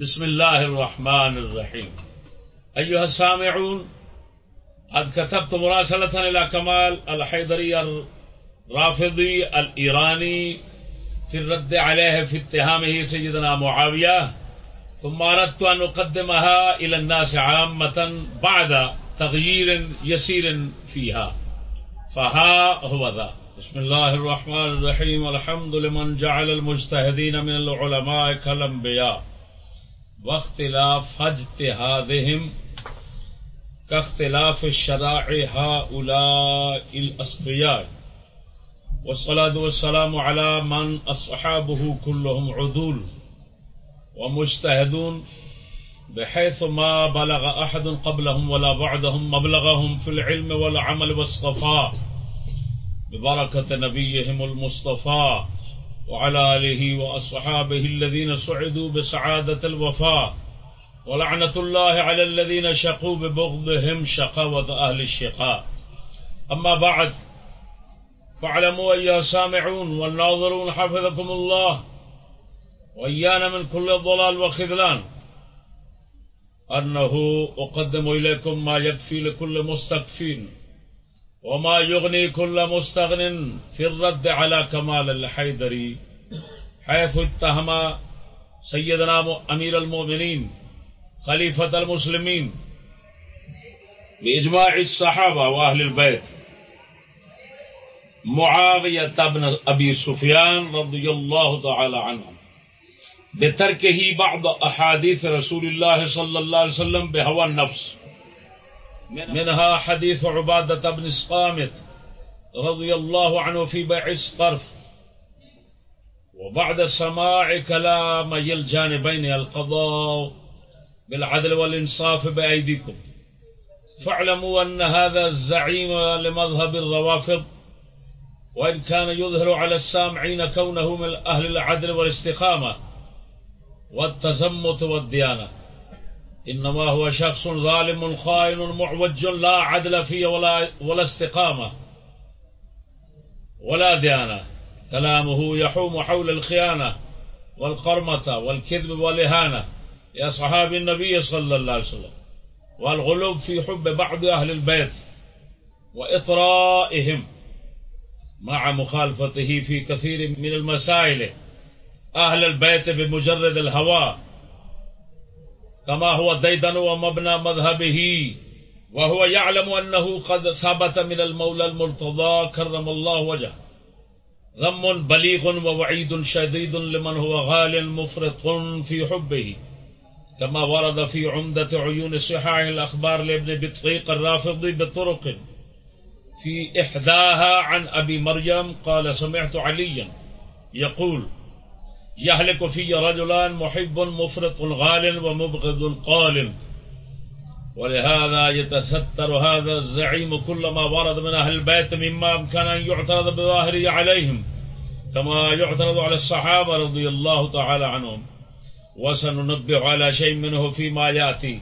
بسم الله الرحمن الرحيم. أيها السامعون قد كتبت مراسلة إلى كمال الحيدري الرافضي الإيراني في الرد عليه في اتهامه سيدنا معاوية ثم أردت أن أقدمها إلى الناس عامة بعد تغيير يسير فيها. فها هو ذا. بسم الله الرحمن الرحيم. الحمد لمن جعل المجتهدين من العلماء كالأنبياء. واختلاف اجتهادهم كاختلاف الشرائع هؤلاء الأصفياء والصلاة والسلام على من أصحابه كلهم عدول۔ ومجتهدون بحيث ما بلغ أحد قبلهم ولا بعدهم مبلغهم في العلم والعمل والصفاء۔ ببركة نبيهم المصطفى وعلى آله وأصحابه الذين سعدوا بسعادة الوفاء ولعنة الله على الذين شقوا ببغضهم شقاوة أهل الشقاء. أما بعد فاعلموا أيها السامعون والناظرون حفظكم الله وإيانا من كل الضلال وخذلان. أنه أقدم إليكم ما يكفي لكل مستكفين. وما يغني كل مستغن في الرد على كمال الحيدري. حيث اتهم سيدنا امیر المؤمنين خلیفت المسلمين باجماع الصحابہ واہل البيت معاویت ابن ابی سفيان رضي الله تعالى عنه بتركه بعض احادیث رسول الله صلى الله عليه وسلم بهوى النفس. منها حديث عبادة بن الصامت رضي الله عنه في بيع الصرف. وبعد سماع كلام الجانبين القضاء بالعدل والإنصاف بأيديكم. فاعلموا أن هذا الزعيم لمذهب الروافض وإن كان يظهر على السامعين كونه من أهل العدل والاستقامة والتزمت والديانة. إنما هو شخص ظالم خائن معوج لا عدل فيه ولا, ولا استقامة ولا ديانة. كلامه يحوم حول الخيانة والقرمة والكذب والإهانة. لأصحاب النبي صلى الله عليه وسلم والغلوب في حب بعض أهل البيت وإطرائهم مع مخالفته في كثير من المسائل. أهل البيت بمجرد الهوى كما هو ديدن ومبنى مذهبه وهو يعلم أنه قد ثبت من المولى المرتضى كرم الله وجهه. ذم بليغ ووعيد شديد لمن هو غال مفرط في حبه. كما ورد في عمدة عيون صحاح الأخبار لابن بطريق الرافضي بطرق. في إحداها عن أبي مريم قال سمعت عليا يقول يهلك في رجلان محب مفرط غال ومبغض قال. ولهذا يتستر هذا الزعيم كل ما ورد من أهل البيت مما أمكن أن يعترض بظاهره عليهم كما يعترض على الصحابة رضي الله تعالى عنهم. وسننبه على شيء منه فيما يأتي.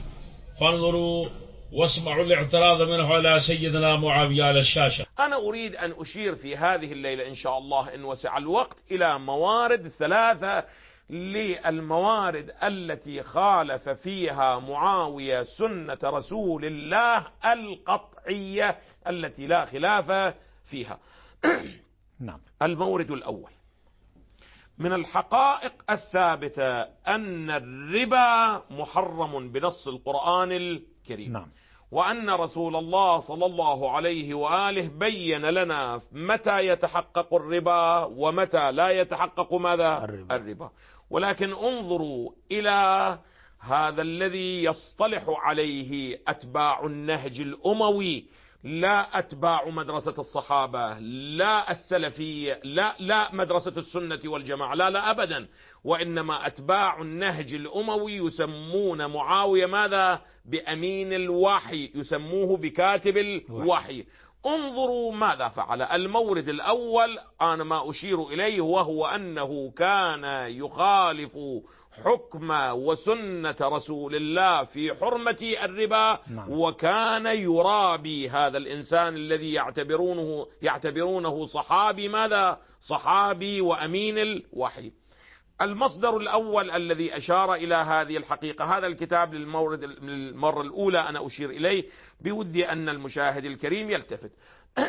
فانظروا واسمعوا الاعتراض منه على سيدنا معاوية على الشاشة. أنا أريد أن أشير في هذه الليلة إن شاء الله إن وسع الوقت إلى موارد ثلاثة للموارد التي خالف فيها معاوية سنة رسول الله القطعية التي لا خلاف فيها. نعم. المورد الأول. من الحقائق الثابتة أن الربا محرم بنص القرآن الكريم. نعم. وأن رسول الله صلى الله عليه وآله بين لنا متى يتحقق الربا ومتى لا يتحقق ماذا؟ الربا, الربا. ولكن انظروا إلى هذا الذي يصطلح عليه أتباع النهج الأموي. لا أتباع مدرسة الصحابة لا السلفية لا لا مدرسة السنة والجماعة لا لا أبدا. وإنما أتباع النهج الأموي يسمون معاوية ماذا؟ بأمين الوحي يسموه بكاتب الوحي. انظروا ماذا فعل. المورد الأول أنا ما أشير إليه وهو أنه كان يخالف حكم وسنة رسول الله في حرمة الربا نعم. وكان يرابي هذا الإنسان الذي يعتبرونه يعتبرونه صحابي ماذا؟ صحابي وأمين الوحي. المصدر الأول الذي أشار إلى هذه الحقيقة هذا الكتاب للمورد للمرة الأولى أنا أشير إليه بودي أن المشاهد الكريم يلتفت.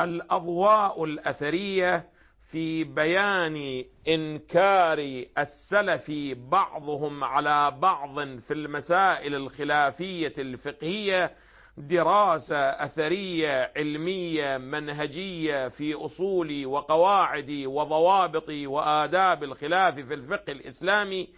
الأضواء الأثرية في بيان إنكار السلف بعضهم على بعض في المسائل الخلافية الفقهية دراسة أثرية علمية منهجية في أصول وقواعد وضوابط وآداب الخلاف في الفقه الإسلامي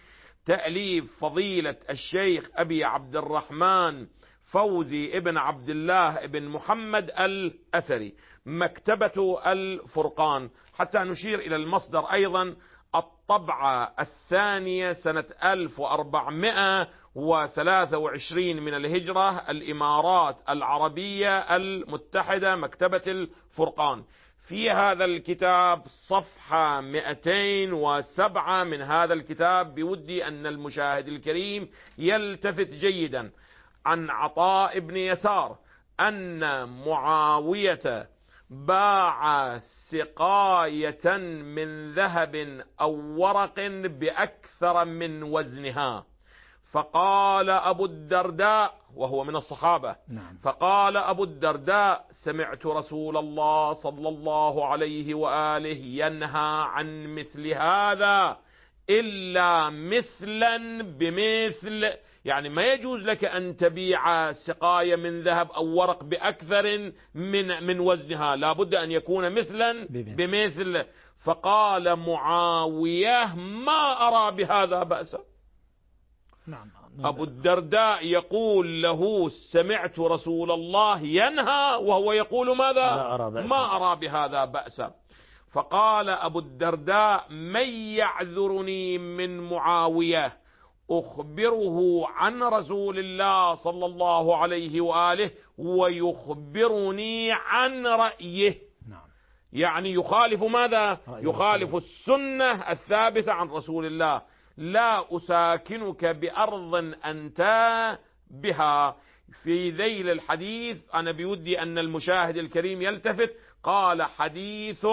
تأليف فضيلة الشيخ أبي عبد الرحمن فوزي ابن عبد الله ابن محمد الأثري مكتبة الفرقان. حتى نشير إلى المصدر أيضا الطبعة الثانية سنة 1423 من الهجرة الإمارات العربية المتحدة مكتبة الفرقان. في هذا الكتاب صفحة 207 من هذا الكتاب بودي أن المشاهد الكريم يلتفت جيدا. عن عطاء بن يسار أن معاوية باع سقاية من ذهب أو ورق بأكثر من وزنها فقال أبو الدرداء وهو من الصحابة نعم. فقال أبو الدرداء سمعت رسول الله صلى الله عليه وآله ينهى عن مثل هذا إلا مثلا بمثل يعني ما يجوز لك أن تبيع سقاية من ذهب أو ورق بأكثر من من وزنها لا بد أن يكون مثلا بمثل. فقال معاوية ما أرى بهذا بأسا؟ نعم أبو الدرداء يقول له سمعت رسول الله ينهى وهو يقول ماذا. ما أرى بهذا بأسا. فقال أبو الدرداء من يعذرني من معاوية؟ أخبره عن رسول الله صلى الله عليه وآله ويخبرني عن رأيه. نعم. يعني يخالف ماذا؟ يخالف السنة الثابتة عن رسول الله. لا أساكنك بأرض أنت بها. في ذيل الحديث أنا بودي أن المشاهد الكريم يلتفت قال حديث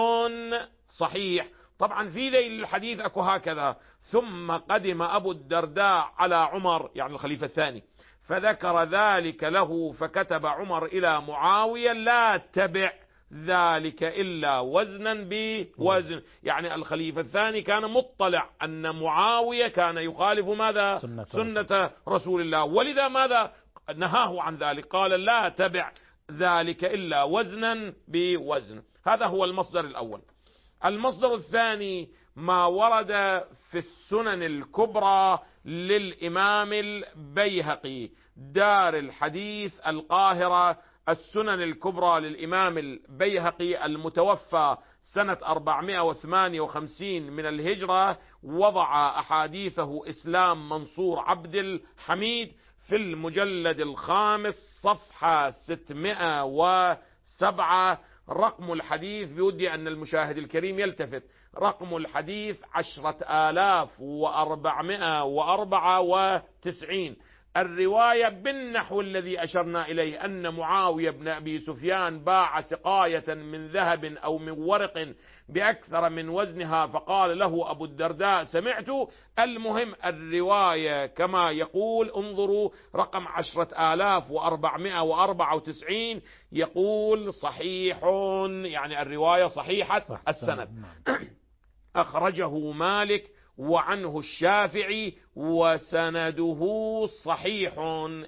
صحيح. طبعا في ذيل الحديث أكو هكذا. ثم قدم أبو الدرداء على عمر يعني الخليفة الثاني. فذكر ذلك له فكتب عمر إلى معاوية لا تبع ذلك إلا وزنا بوزن. يعني الخليفة الثاني كان مطلع أن معاوية كان يخالف ماذا؟ سنة سنة رسول الله. ولذا ماذا؟ نهاه عن ذلك. قال لا تبع ذلك إلا وزنا بوزن. هذا هو المصدر الأول. المصدر الثاني ما ورد في السنن الكبرى للإمام البيهقي دار الحديث القاهرة السنن الكبرى للإمام البيهقي المتوفى سنة 458 من الهجرة وضع أحاديثه إسلام منصور عبد الحميد في المجلد الخامس صفحة 607 رقم الحديث بودي أن المشاهد الكريم يلتفت. رقم الحديث عشرة آلاف وأربعمائة وأربعة وتسعين. الرواية بالنحو الذي أشرنا إليه أن معاوية بن أبي سفيان باع سقاية من ذهب أو من ورق بأكثر من وزنها فقال له أبو الدرداء سمعت المهم الرواية كما يقول انظروا رقم عشرة آلاف وأربعمائة وأربعة وتسعين يقول صحيح يعني الرواية صحيحة صح السند نعم. أخرجه مالك وعنه الشافعي وسنده صحيح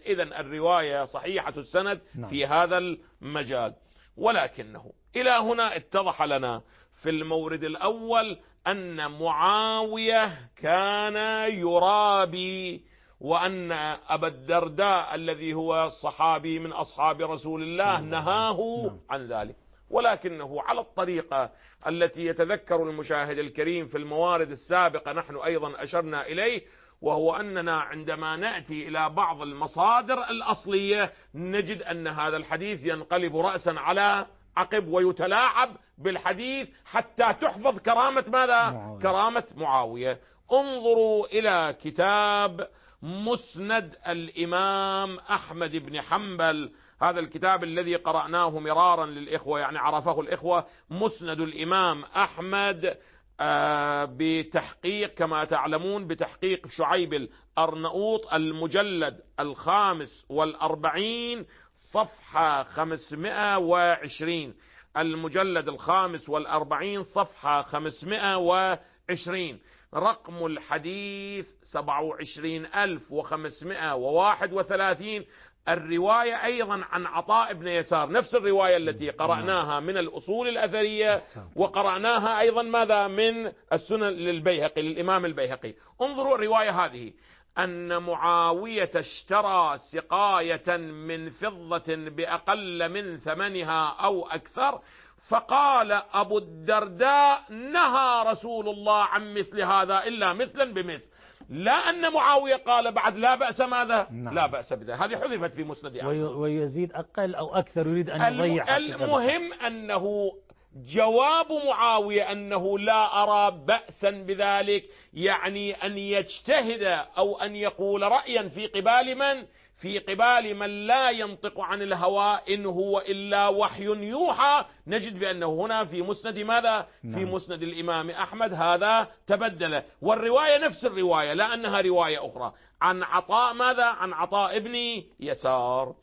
إذا الرواية صحيحة السند نعم. في هذا المجال ولكنه إلى هنا اتضح لنا في المورد الأول أن معاوية كان يرابي وأن أبا الدرداء الذي هو صحابي من أصحاب رسول الله نهاه نعم. عن ذلك ولكنه على الطريقة التي يتذكر المشاهد الكريم في الموارد السابقة نحن أيضا أشرنا إليه وهو أننا عندما نأتي إلى بعض المصادر الأصلية نجد أن هذا الحديث ينقلب رأسا على عقب ويتلاعب بالحديث حتى تحفظ كرامة ماذا؟ معاوية. كرامة معاوية انظروا إلى كتاب مسند الإمام أحمد بن حنبل. هذا الكتاب الذي قرأناه مرارا للإخوة يعني عرفه الإخوة. مسند الإمام أحمد آه، بتحقيق كما تعلمون بتحقيق شعيب الأرنؤوط المجلد الخامس والأربعين صفحة خمسمائة وعشرين. المجلد الخامس والأربعين صفحة خمسمائة وعشرين. رقم الحديث سبعة وعشرين ألف وخمسمائة وواحد وثلاثين. الرواية أيضا عن عطاء بن يسار نفس الرواية التي قرأناها من الأصول الأثرية وقرأناها أيضا ماذا؟ من السنن للبيهقي للإمام البيهقي. انظروا الرواية هذه. أن معاوية اشترى سقاية من فضة بأقل من ثمنها أو أكثر فقال أبو الدرداء نهى رسول الله عن مثل هذا إلا مثلا بمثل. لا أن معاوية قال بعد لا بأس ماذا؟ نعم. لا بأس بذلك. هذه حذفت في مسند وي ويزيد أقل أو أكثر يريد أن يضيع المهم أنه جواب معاوية أنه لا أرى بأسا بذلك يعني أن يجتهد أو أن يقول رأيا في قبال من؟ في قبال من لا ينطق عن الهوى إن هو إلا وحي يوحى. نجد بأنه هنا في مسند ماذا؟ نعم. في مسند الإمام أحمد. هذا تبدل. والرواية نفس الرواية لا أنها رواية أخرى. عن عطاء ماذا؟ عن عطاء ابن يسار.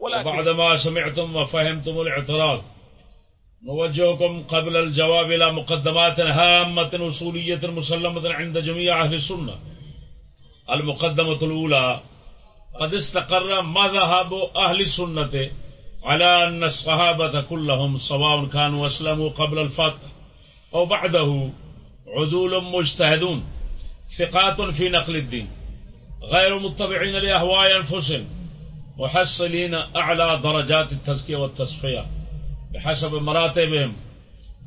ولكن بعدما سمعتم وفهمتم الاعتراض نوجهكم قبل الجواب إلى مقدمات هامة أصولية مسلمة عند جميع أهل السنة. المقدمة الأولى قد استقر مذهب أهل السنة على أن الصحابة كلهم سواء كانوا أسلموا قبل الفتح أو بعده عدول مجتهدون ثقات في نقل الدين غير متبعين لأهواء أنفسهم محصلين أعلى درجات التزكية والتصفية. بحسب مراتبهم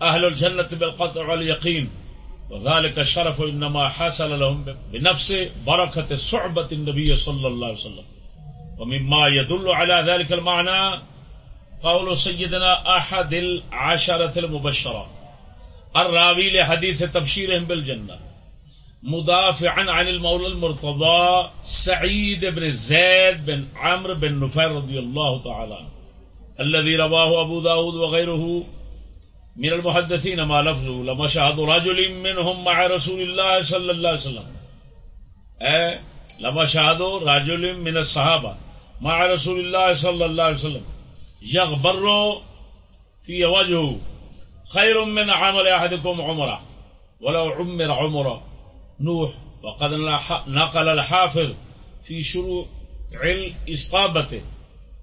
أهل الجنة بالقطع واليقين وذلك الشرف إنما حصل لهم بنفس بركة صعبة النبي صلى الله عليه وسلم. ومما يدل على ذلك المعنى قول سيدنا أحد العشرة المبشرة. الراوي لحديث تبشيرهم بالجنة. مدافعا عن المولى المرتضى سعيد بن زيد بن عمرو بن نفير رضي الله تعالى الذي رواه أبو داود وغيره من المحدثين ما لفظه لمشهد رجل منهم مع رسول الله صلى الله عليه وسلم. أه؟ لمشهد رجل من الصحابة مع رسول الله صلى الله عليه وسلم. يغبر في وجهه. خير من عمل أحدكم عمرة. ولو عمر عمره نوح وقد نقل الحافظ في شروع الإصابة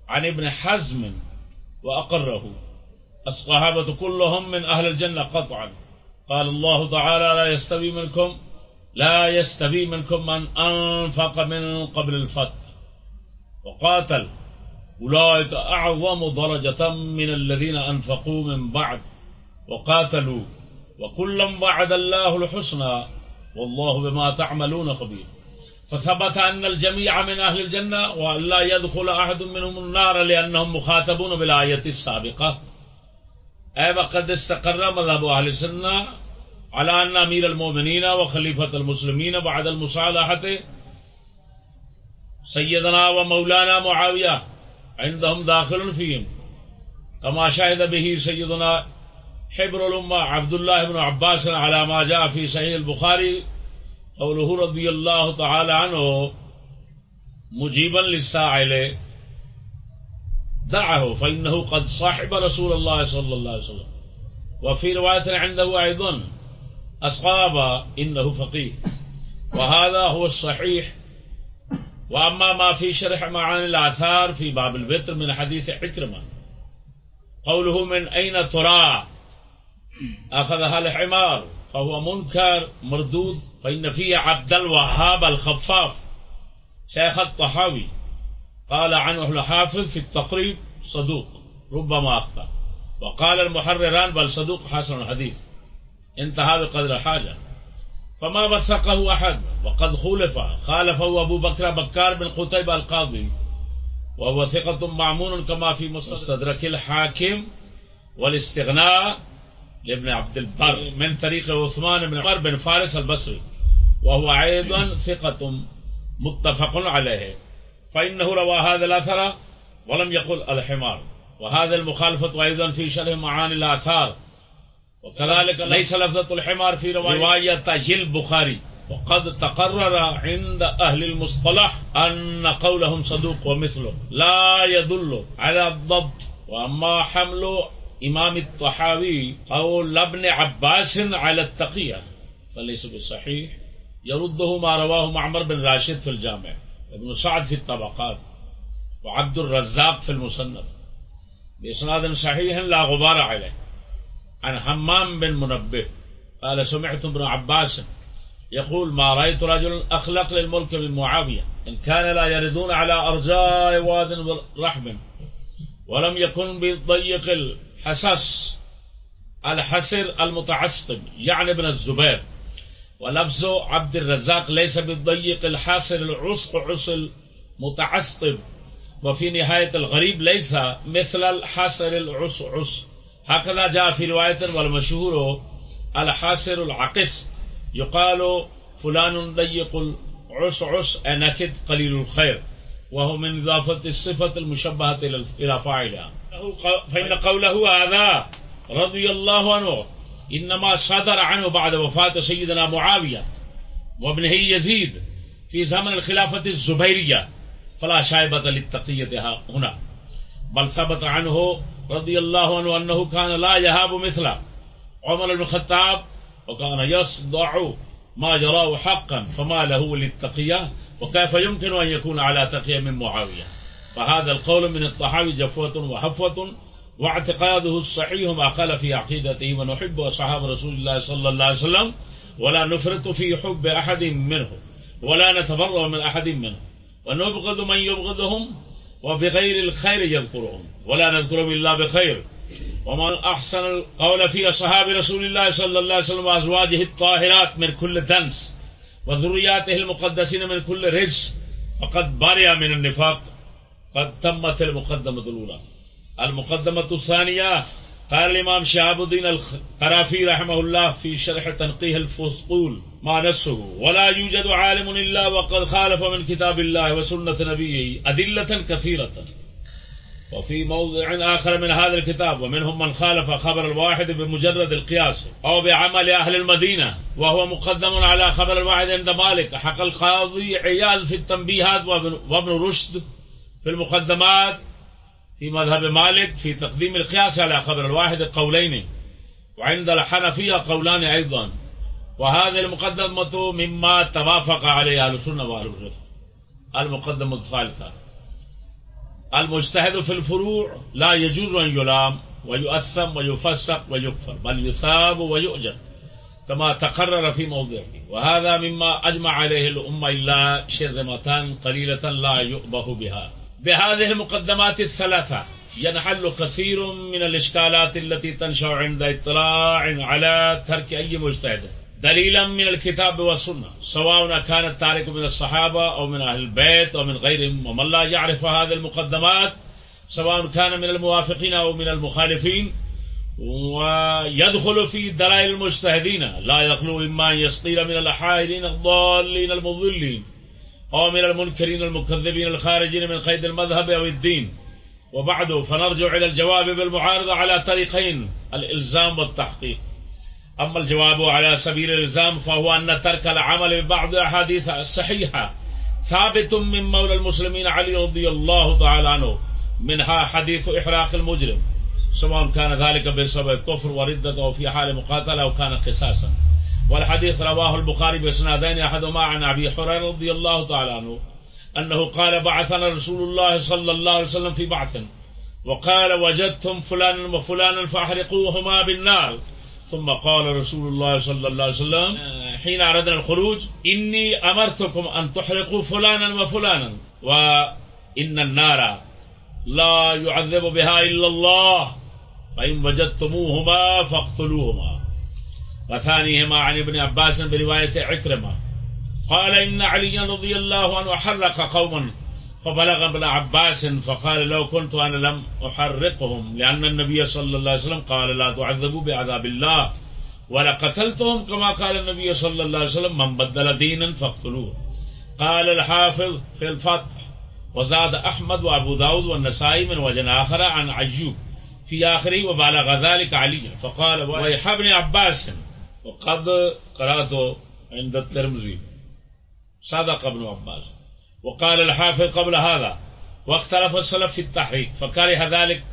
عن ابن حزم وأقره. الصحابة كلهم من أهل الجنة قطعا. قال الله تعالى لا يستوي منكم لا يستوي منكم من أنفق من قبل الفتح. وقاتل. أولئك أعظم درجة من الذين أنفقوا من بعد. وقاتلوا. وكلا بعد الله الحسنى. والله بما تعملون خبير. فثبت أن الجميع من أهل الجنة وأن لا يدخل أحد منهم النار لأنهم مخاطبون بالآية السابقة. اے وقت استقرہ مذہب اہل سنہ علانہ امیر المومنین و خلیفت المسلمین بعد المصالحت سیدنا و مولانا معاویہ عندهم داخل فیم کما شاہد بہی سیدنا حبر الامہ عبداللہ بن عباس علی ما جاء فی صحیح البخاری قوله رضی اللہ تعالی عنہ، مجیبا للسائل دعه فإنه قد صاحب رسول الله صلى الله عليه وسلم. وفي رواية عنده أيضا أصحاب إنه فقيه. وهذا هو الصحيح. وأما ما في شرح معاني الآثار في باب البتر من حديث عكرمة. قوله من أين ترى؟ أخذها الحمار فهو منكر مردود فإن فيه عبد الوهاب الخفاف شيخ الطحاوي. قال عنه الحافظ في التقريب صدوق ربما أخطأ. وقال المحرران بل صدوق حسن الحديث. انتهى بقدر الحاجة. فما وثقه أحد وقد خولف خالفه أبو بكر بكار بن قتيبة القاضي. وهو ثقة معمون كما في مستدرك الحاكم والاستغناء لابن عبد البر من طريق عثمان بن عمر بن فارس البصري. وهو أيضا ثقة متفق عليه. فإنه روى هذا الأثر ولم يقل الحمار. وهذا المخالفة أيضا في شرح معاني الآثار. وكذلك ليس لفظة الحمار في رواية البخاري وقد تقرر عند أهل المصطلح أن قولهم صدوق ومثله. لا يدل على الضبط. وأما حمل إمام الطحاوي قول ابن عباس على التقية فليس بالصحيح يرده ما رواه معمر بن راشد في الجامع. ابن سعد في الطبقات وعبد الرزاق في المصنف. بإسناد صحيح لا غبار عليه. عن حمام بن منبه قال سمعت ابن عباس يقول ما رأيت رجل أخلق للملك من معاوية إن كان لا يردون على أرجاء واد رحب ولم يكن بضيق الحساس الحسر المتعصب يعني ابن الزبير. ولفظ عبد الرزاق ليس بالضيق الحاسر العصق عصل متعصب. وفي نهاية الغريب ليس مثل الحاسر العص عص. هكذا جاء في رواية والمشهور الحاسر العقس. يقال فلان ضيق العص عص أنكد قليل الخير. وهو من إضافة الصفة المشبهة إلى فاعلها. فإن قوله هذا رضي الله عنه إنما صدر عنه بعد وفاة سيدنا معاوية وابنه يزيد في زمن الخلافة الزبيرية. فلا شايبة للتقية هنا. بل ثبت عنه رضي الله عنه أنه كان لا يهاب مثل عمر بن الخطاب وكان يصدع ما يراه حقا فما له للتقية وكيف يمكن أن يكون على تقية من معاوية؟ فهذا القول من الطحاوي جفوة وحفوة واعتقاده الصحيح ما قال في عقيدته ونحب أصحاب رسول الله صلى الله عليه وسلم ولا نفرط في حب أحد منه ولا نتبرأ من أحد منه ونبغض من يبغضهم وبغير الخير يذكرهم ولا نذكرهم إلا بخير. ومن أحسن القول في أصحاب رسول الله صلى الله عليه وسلم وأزواجه الطاهرات من كل دنس وذرياته المقدسين من كل رجس فقد برئ من النفاق قد تمت المقدمة الأولى. المقدمة الثانية قال الإمام شهاب الدين القرافي رحمه الله في شرح تنقيه الفصول ما نسه ولا يوجد عالم إلا وقد خالف من كتاب الله وسنة نبيه أدلة كثيرة وفي موضع آخر من هذا الكتاب ومنهم من خالف خبر الواحد بمجرد القياس أو بعمل أهل المدينة وهو مقدم على خبر الواحد عند مالك حق القاضي عياض في التنبيهات وابن رشد في المقدمات في مذهب مالك في تقديم القياس على خبر الواحد قولين وعند الحنفية قولان أيضا. وهذه المقدمة مما توافق عليه أهل السنة وأهل الرفق المقدمة الثالثة. المجتهد في الفروع لا يجوز أن يلام ويؤثم ويفسق ويكفر بل يثاب ويؤجر كما تقرر في موضعه. وهذا مما أجمع عليه الأمة إلا شرذمتان قليلة لا يؤبه بها. بهذه المقدمات الثلاثة ينحل كثير من الإشكالات التي تنشأ عند اطلاع على ترك أي مجتهد. دليلا من الكتاب والسنة سواء كان التارك من الصحابة أو من أهل البيت أو من غيرهم ومن لا يعرف هذه المقدمات سواء كان من الموافقين أو من المخالفين ويدخل في دلائل المجتهدين لا يخلو إما أن يسطيل من الحائرين الضالين المضلين. أو من المنكرين المكذبين الخارجين من قيد المذهب أو الدين. وبعد فنرجع إلى الجواب بالمعارضة على طريقين الإلزام والتحقيق. أما الجواب على سبيل الإلزام فهو أن ترك العمل ببعض الأحاديث الصحيحة ثابت من مولى المسلمين علي رضي الله تعالى عنه منها حديث إحراق المجرم. سواء كان ذلك بسبب كفر وردة أو في حال مقاتلة أو كان قساسا والحديث رواه البخاري بإسنادين أحدهما عن أبي حريرة رضي الله تعالى عنه أنه قال بعثنا رسول الله صلى الله عليه وسلم في بعث. وقال وجدتم فلانا وفلانا فأحرقوهما بالنار. ثم قال رسول الله صلى الله عليه وسلم حين أردنا الخروج إني أمرتكم أن تحرقوا فلانا وفلانا. وإن النار لا يعذب بها إلا الله فإن وجدتموهما فاقتلوهما. وثانيهما عن ابن عباس برواية عكرمة. قال إن عليا رضي الله عنه حرق قوما فبلغ ابن عباس فقال لو كنت أنا لم أحرقهم لأن النبي صلى الله عليه وسلم قال لا تعذبوا بعذاب الله ولقتلتهم كما قال النبي صلى الله عليه وسلم من بدل دينا فاقتلوه. قال الحافظ في الفتح وزاد أحمد وأبو داود والنسائي من وجه آخر عن عجوب في آخره وبالغ ذلك علي. فقال ويح ابن عباس وقد قرأته عند الترمذي. صدق ابن عباس. وقال الحافظ قبل هذا واختلف السلف في التحريك فكره ذلك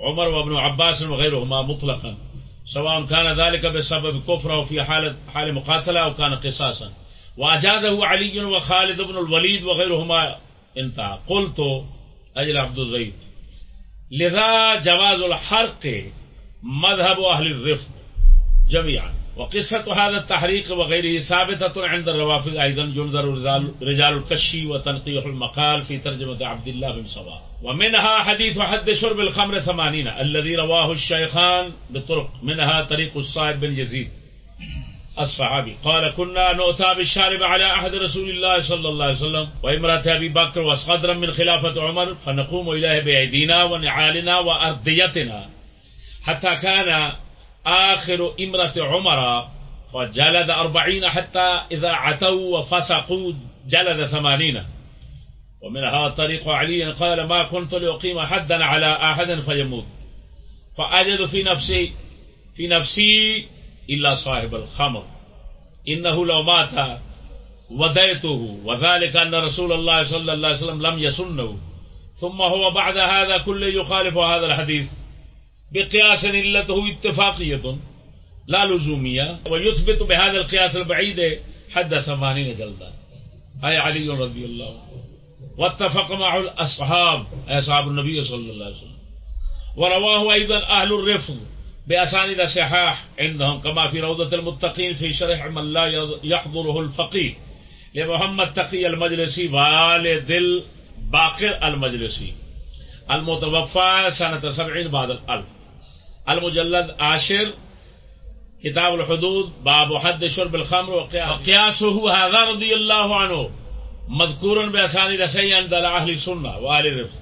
عمر وابن عباس وغيرهما مطلقا. سواء كان ذلك بسبب كفره في حال حال مقاتلة أو كان قصاصا. وأجازه علي وخالد بن الوليد وغيرهما انتهى. قلت أجل عبد الزيد لذا جواز الحرق مذهب أهل الرفض جميعا. وقصة هذا التحريق وغيره ثابتة عند الروافض أيضا ينظر رجال الكشي وتنقيح المقال في ترجمة عبد الله بن صباح. ومنها حديث حد شرب الخمر ثمانين الذي رواه الشيخان بطرق. منها طريق الصائب بن يزيد الصحابي. قال كنا نؤتى بالشارب على عهد رسول الله صلى الله عليه وسلم وامرأة أبي بكر وصدرا من خلافة عمر فنقوم إليه بأيدينا ونعالنا وأرديتنا حتى كان آخر إمرة عمر فجلد أربعين حتى إذا عتوا وفسقوا جلد ثمانين. ومنها طريق علي قال ما كنت لأقيم حدا على أحد فيموت. فأجد في نفسي في نفسي إلا صاحب الخمر. إنه لو مات وديته وذلك أن رسول الله صلى الله عليه وسلم لم يسنه. ثم هو بعد هذا كله يخالف هذا الحديث. بقياس علته اتفاقية لا لزومية ويثبت بهذا القياس البعيد حد ثمانين جلدا. هاي علي رضي الله عنه. واتفق معه الأصحاب أصحاب النبي صلى الله عليه وسلم. ورواه أيضا أهل الرفض بأسانيد صحاح عندهم كما في روضة المتقين في شرح من لا يحضره الفقيه. لمحمد تقي المجلسي والد الباقر المجلسي. المتوفى سنة سبعين بعد الألف. المجلد عاشر كتاب الحدود باب حد شرب الخمر وقياسه. هذا رضي الله عنه مذكور بأسانيد سيئا عند أهل السنة وأهل الرفض.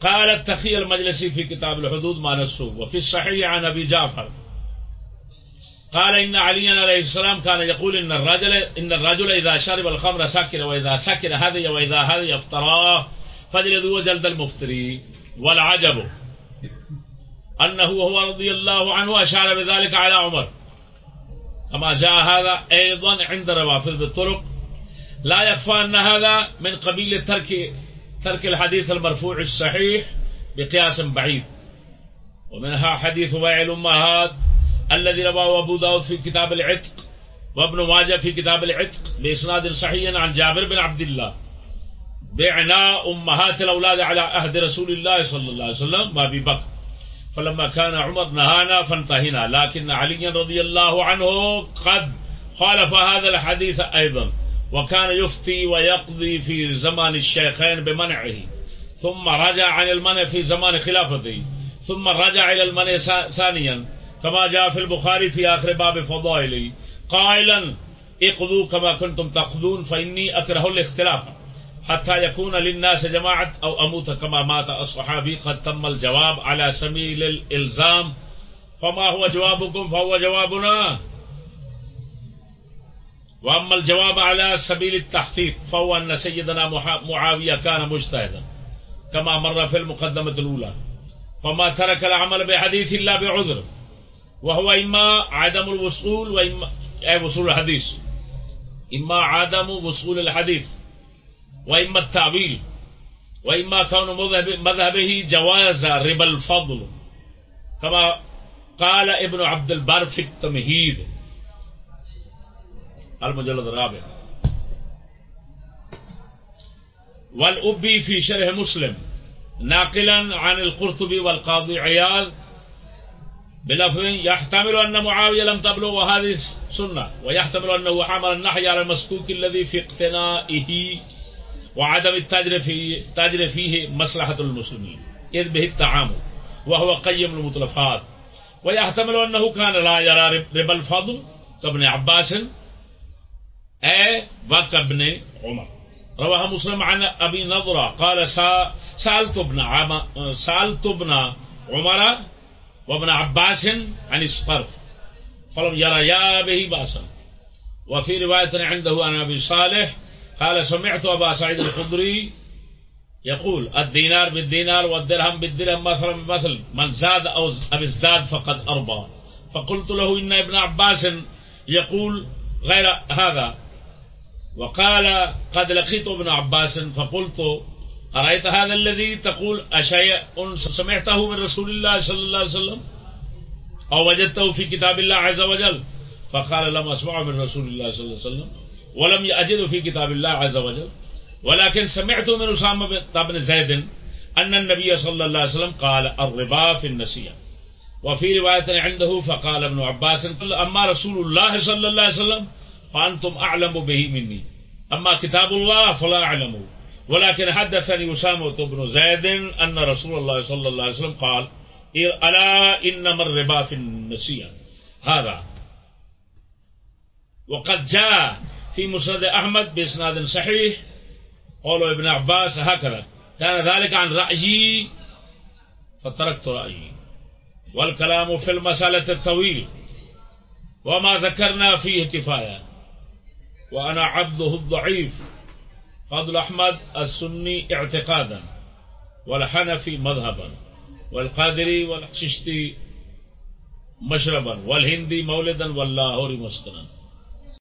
قال التقي المجلسي في كتاب الحدود ما نسوه وفي الصحيح عن أبي جعفر. قال إن عليا عليه السلام كان يقول إن الرجل إن الرجل إذا شرب الخمر سكر وإذا سكر هذي وإذا هذي افطراه فجلدوا جلد المفتري والعجب. أنه هو رضي الله عنه أشار بذلك على عمر. كما جاء هذا أيضا عند روافض بالطرق. لا يخفى أن هذا من قبيل ترك ترك الحديث المرفوع الصحيح بقياس بعيد. ومنها حديث بيع الأمهات الذي رواه أبو داود في كتاب العتق وابن ماجه في كتاب العتق بإسناد صحيح عن جابر بن عبد الله. بعنا أمهات الأولاد على عهد رسول الله صلى الله عليه وسلم وأبي بكر. فلما كان عمر نهانا فانتهينا. لكن علي رضي الله عنه قد خالف هذا الحديث أيضا. وكان يفتي ويقضي في زمان الشيخين بمنعه. ثم رجع عن المنع في زمان خلافته. ثم رجع إلى المنع ثانيا. كما جاء في البخاري في آخر باب فضائله قائلا اقضوا كما كنتم تقضون فإني أكره الاختلاف. حتى يكون للناس جماعة أو أموت كما مات الصحابي قد تم الجواب على سبيل الإلزام. فما هو جوابكم؟ فهو جوابنا. وأما الجواب على سبيل التحقيق فهو أن سيدنا معاوية كان مجتهدا كما مر في المقدمة الأولى. فما ترك العمل بحديث الله بعذر. وهو إما عدم الوصول وإما أي وصول الحديث. إما عدم وصول الحديث. وإما التعويل وإما كون مذهبه جواز ربا الفضل. كما قال ابن عبد البر في التمهيد. المجلد الرابع. والأبي في شرح مسلم ناقلا عن القرطبي والقاضي عياض بلفظ يحتمل أن معاوية لم تبلغ وهذه سنة ويحتمل أنه حمل النحي على المسكوك الذي في اقتنائه. وعدم التاجر فيه, التاجر فيه مصلحة المسلمين. إذ به التعامل وهو قيم المتلفات ويحتمل أنه كان لا يرى ربا الفضل كابن عباس أي وكابن عمر. رواه مسلم عن أبي نظرة قال سألت ابن عم سألت ابن عمر وابن عباس عن الصرف فلم يريا به بأسا وفي رواية عنده عن أبي صالح قال سمعت أبا سعيد الخدري يقول الدينار بالدينار والدرهم بالدرهم مثلا بمثل من زاد أو ازداد فقد أربى. فقلت له إن ابن عباس يقول غير هذا. وقال قد لقيت ابن عباس فقلت أرأيت هذا الذي تقول؟ أشيء سمعته من رسول الله صلى الله عليه وسلم؟ أو وجدته في كتاب الله عز وجل؟ فقال لم أسمعه من رسول الله صلى الله عليه وسلم. ولم أجده في كتاب الله عز وجل. ولكن سمعت من أسامة بن زيد أن النبي صلى الله عليه وسلم قال الربا في النسيئة. وفي رواية عنده فقال ابن عباس أما رسول الله صلى الله عليه وسلم فأنتم أعلم به مني. أما كتاب الله فلا أعلمه. ولكن حدثني أسامة بن زيد أن رسول الله صلى الله عليه وسلم قال ألا إنما الربا في النسيئة. هذا. وقد جاء في مسند أحمد بإسناد صحيح. قول ابن عباس هكذا. كان ذلك عن رأيي فتركت رأيي. والكلام في المسألة الطويل. وما ذكرنا فيه كفاية. وأنا عبده الضعيف. فضل أحمد السني اعتقادا. والحنفي مذهبا. والقادري والششتي مشربا. والهندي مولدا واللاهوري مسكنا.